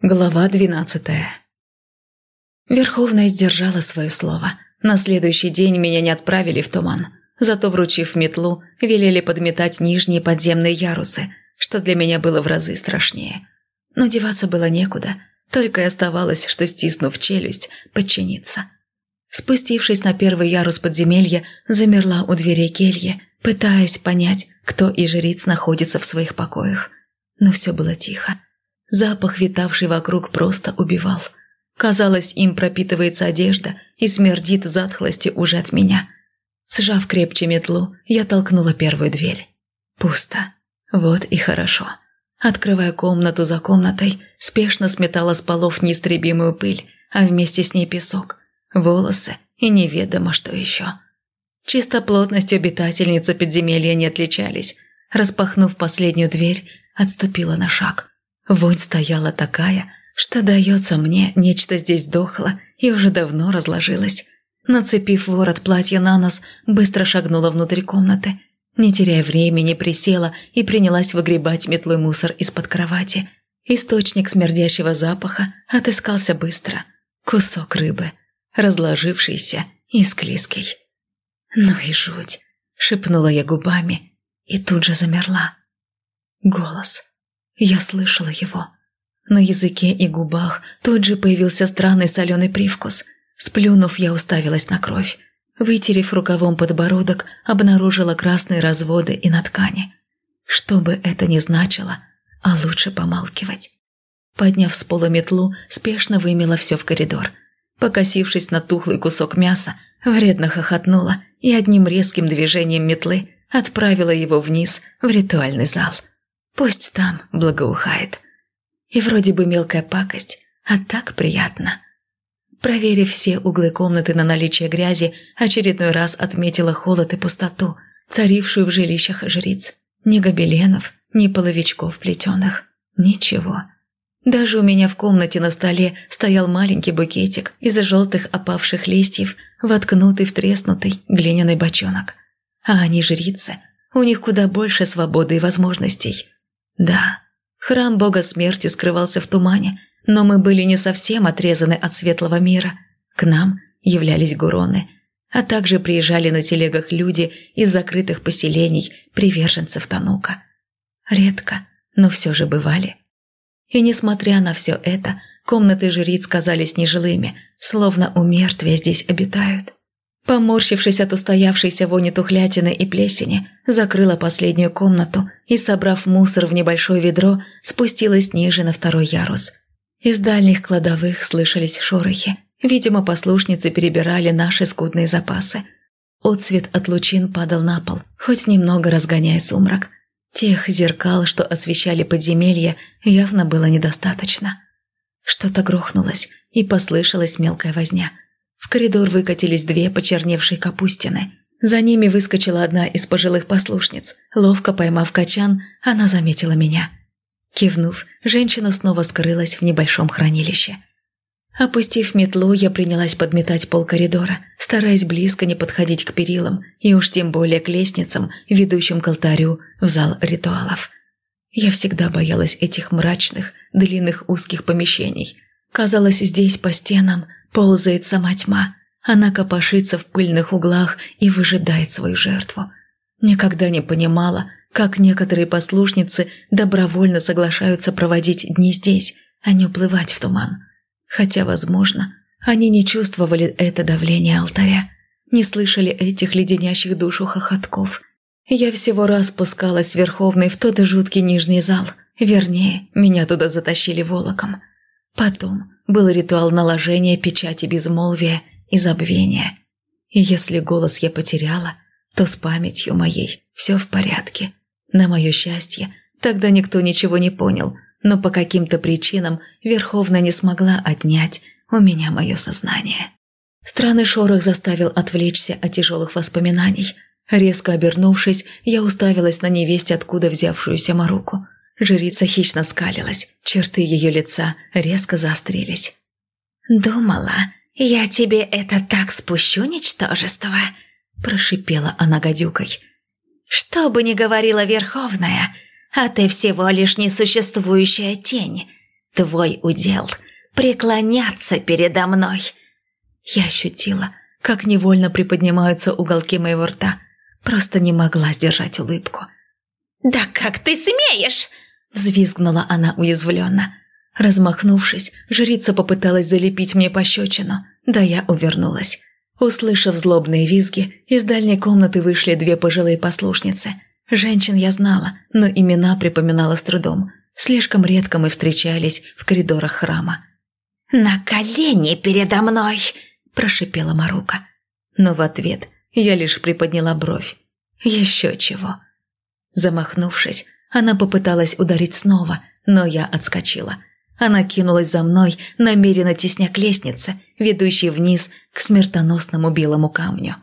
Глава двенадцатая Верховная сдержала свое слово. На следующий день меня не отправили в туман. Зато, вручив метлу, велели подметать нижние подземные ярусы, что для меня было в разы страшнее. Но деваться было некуда, только и оставалось, что, стиснув челюсть, подчиниться. Спустившись на первый ярус подземелья, замерла у дверей кельи, пытаясь понять, кто и жриц находится в своих покоях. Но все было тихо. Запах, витавший вокруг, просто убивал. Казалось, им пропитывается одежда и смердит затхлости уже от меня. Сжав крепче метлу, я толкнула первую дверь. Пусто. Вот и хорошо. Открывая комнату за комнатой, спешно сметала с полов неистребимую пыль, а вместе с ней песок, волосы и неведомо что еще. Чистоплотностью обитательницы подземелья не отличались. Распахнув последнюю дверь, отступила на шаг. Вонь стояла такая, что, дается мне, нечто здесь дохло и уже давно разложилось. Нацепив ворот платья на нос, быстро шагнула внутрь комнаты. Не теряя времени, присела и принялась выгребать метлой мусор из-под кровати. Источник смердящего запаха отыскался быстро. Кусок рыбы, разложившийся и склизкий. «Ну и жуть!» — шепнула я губами и тут же замерла. Голос. Я слышала его. На языке и губах тут же появился странный соленый привкус. Сплюнув, я уставилась на кровь. Вытерев рукавом подбородок, обнаружила красные разводы и на ткани. Что бы это ни значило, а лучше помалкивать. Подняв с пола метлу, спешно вымела все в коридор. Покосившись на тухлый кусок мяса, вредно хохотнула и одним резким движением метлы отправила его вниз в ритуальный зал. Пусть там благоухает. И вроде бы мелкая пакость, а так приятно. Проверив все углы комнаты на наличие грязи, очередной раз отметила холод и пустоту, царившую в жилищах жриц. Ни гобеленов, ни половичков плетеных. Ничего. Даже у меня в комнате на столе стоял маленький букетик из желтых опавших листьев, воткнутый в треснутый глиняный бочонок. А они жрицы, у них куда больше свободы и возможностей. Да, храм бога смерти скрывался в тумане, но мы были не совсем отрезаны от светлого мира. К нам являлись гуроны, а также приезжали на телегах люди из закрытых поселений, приверженцев Танука. Редко, но все же бывали. И несмотря на все это, комнаты жриц казались нежилыми, словно у мертвия здесь обитают. Поморщившись от устоявшейся вони тухлятины и плесени, закрыла последнюю комнату и, собрав мусор в небольшое ведро, спустилась ниже на второй ярус. Из дальних кладовых слышались шорохи. Видимо, послушницы перебирали наши скудные запасы. Отцвет от лучин падал на пол, хоть немного разгоняя сумрак. Тех зеркал, что освещали подземелье, явно было недостаточно. Что-то грохнулось, и послышалась мелкая возня – в коридор выкатились две почерневшие капустины. За ними выскочила одна из пожилых послушниц. Ловко поймав качан, она заметила меня. Кивнув, женщина снова скрылась в небольшом хранилище. Опустив метлу, я принялась подметать пол коридора, стараясь близко не подходить к перилам и уж тем более к лестницам, ведущим к алтарю в зал ритуалов. Я всегда боялась этих мрачных, длинных узких помещений. Казалось, здесь по стенам ползает сама тьма. Она копошится в пыльных углах и выжидает свою жертву. Никогда не понимала, как некоторые послушницы добровольно соглашаются проводить дни здесь, а не уплывать в туман. Хотя, возможно, они не чувствовали это давление алтаря, не слышали этих леденящих душу хохотков. Я всего раз спускалась с Верховной в тот жуткий нижний зал, вернее, меня туда затащили волоком. Потом был ритуал наложения печати безмолвия и забвения. И если голос я потеряла, то с памятью моей все в порядке. На мое счастье, тогда никто ничего не понял, но по каким-то причинам Верховная не смогла отнять у меня мое сознание. Странный шорох заставил отвлечься от тяжелых воспоминаний. Резко обернувшись, я уставилась на невесть, откуда взявшуюся Маруку – Жрица хищно скалилась, черты ее лица резко заострились. «Думала, я тебе это так спущу, ничтожество!» – прошипела она гадюкой. «Что бы ни говорила Верховная, а ты всего лишь несуществующая тень. твой удел – преклоняться передо мной». Я ощутила, как невольно приподнимаются уголки моего рта. Просто не могла сдержать улыбку. «Да как ты смеешь?» – взвизгнула она уязвленно. Размахнувшись, жрица попыталась залепить мне пощечину, да я увернулась. Услышав злобные визги, из дальней комнаты вышли две пожилые послушницы. Женщин я знала, но имена припоминала с трудом. Слишком редко мы встречались в коридорах храма. «На колени передо мной!» – прошипела Марука. Но в ответ я лишь приподняла бровь. Еще чего. Замахнувшись, она попыталась ударить снова, но я отскочила – она кинулась за мной, намеренно тесня к лестнице, ведущей вниз к смертоносному белому камню.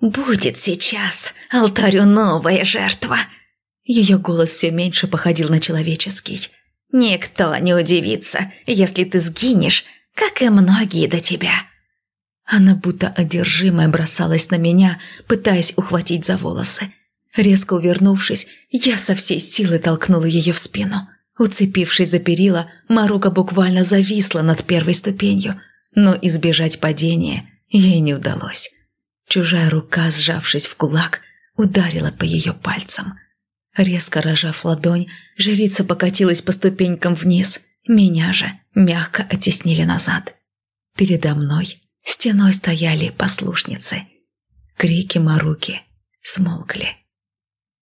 «Будет сейчас алтарю новая жертва!» Ее голос все меньше походил на человеческий. «Никто не удивится, если ты сгинешь, как и многие до тебя». Она будто одержимая бросалась на меня, пытаясь ухватить за волосы. Резко увернувшись, я со всей силы толкнула ее в спину. Уцепившись за перила, Марука буквально зависла над первой ступенью, но избежать падения ей не удалось. Чужая рука, сжавшись в кулак, ударила по ее пальцам. Резко рожав ладонь, жрица покатилась по ступенькам вниз, меня же мягко оттеснили назад. Передо мной стеной стояли послушницы. Крики Маруки смолкли.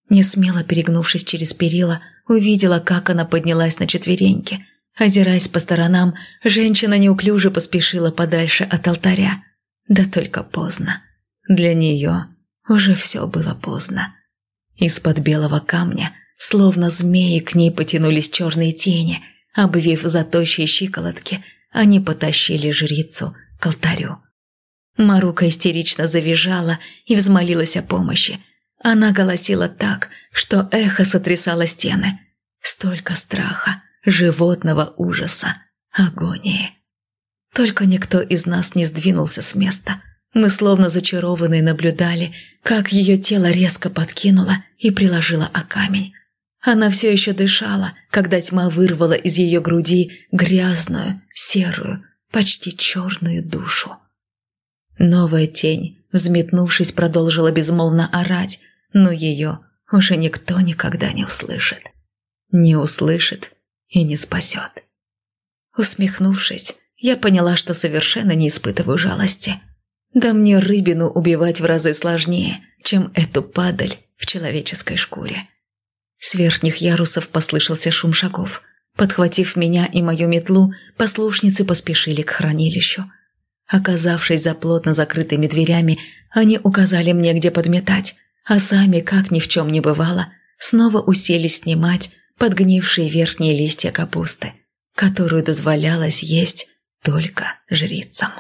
Не смело перегнувшись через перила, увидела, как она поднялась на четвереньки. Озираясь по сторонам, женщина неуклюже поспешила подальше от алтаря. Да только поздно. Для нее уже все было поздно. Из-под белого камня, словно змеи, к ней потянулись черные тени. Обвив за тощие щиколотки, они потащили жрицу к алтарю. Марука истерично завизжала и взмолилась о помощи. Она голосила так, что эхо сотрясало стены. Столько страха, животного ужаса, агонии. Только никто из нас не сдвинулся с места. Мы словно зачарованные наблюдали, как ее тело резко подкинуло и приложило о камень. Она все еще дышала, когда тьма вырвала из ее груди грязную, серую, почти черную душу. Новая тень, взметнувшись, продолжила безмолвно орать, но ее уже никто никогда не услышит. Не услышит и не спасет. Усмехнувшись, я поняла, что совершенно не испытываю жалости. Да мне рыбину убивать в разы сложнее, чем эту падаль в человеческой шкуре. С верхних ярусов послышался шум шагов. Подхватив меня и мою метлу, послушницы поспешили к хранилищу. Оказавшись за плотно закрытыми дверями, они указали мне, где подметать, а сами, как ни в чем не бывало, снова уселись снимать подгнившие верхние листья капусты, которую дозволялось есть только жрицам.